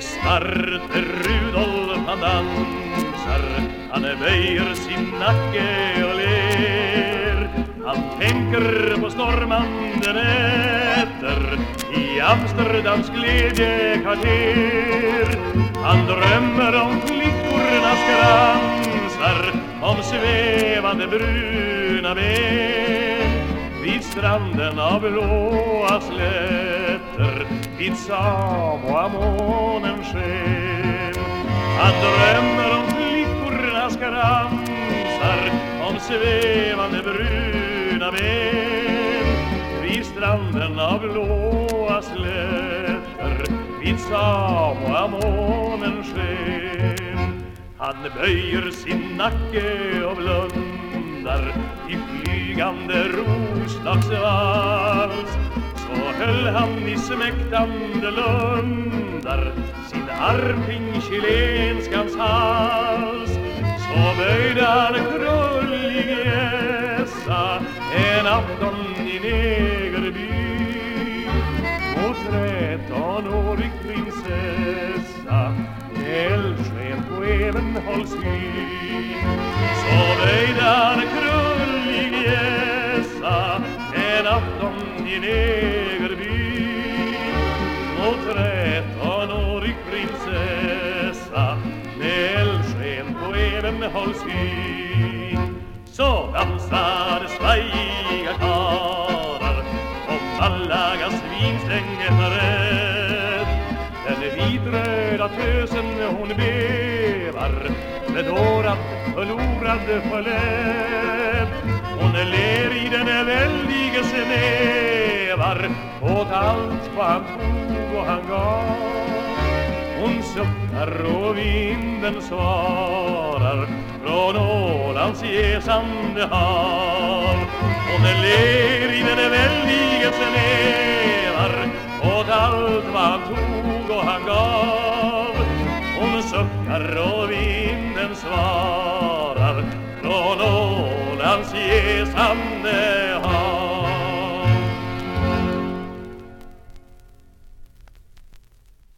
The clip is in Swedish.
Se Rudolf han dansar. Han böjer sin nacke och ler. Han tänker på stormande nätter I Amsterdams glädjekvarter. Han drömmer om flickornas kransar Om svävande bruna ben. Vid stranden av blåa slätter vid Samoamånens sken. Han drömmer om flickornas kransar om svävande bruna ben. Vid stranden av blåa slätter vid Samoamånens sken. Han böjer sin nacke och blundar i flygande roslagsvals så höll han i smäktande lundar sin arm kring chilenskans hals. Så böjde han krullig gässa en afton i Negerby. Mot trettonårig prinsessa eldsken på Evenholmsby så böjde han krullig gässa en afton i Negerby. Även hålls Evenholmsby så dansar svajiga karlar och Malagas vinstängeträd den vitröda tösen hon bevar bedårad, förlorad, förled hon ler i den väldige nävar åt allt vad han tog och han gav. Hon suckar och vinden svarar hans jäsande hav hon ler i den väldige nävar åt allt vad han tog och han gav. Hon suckar och vinden svarar. Från Ålands jäsande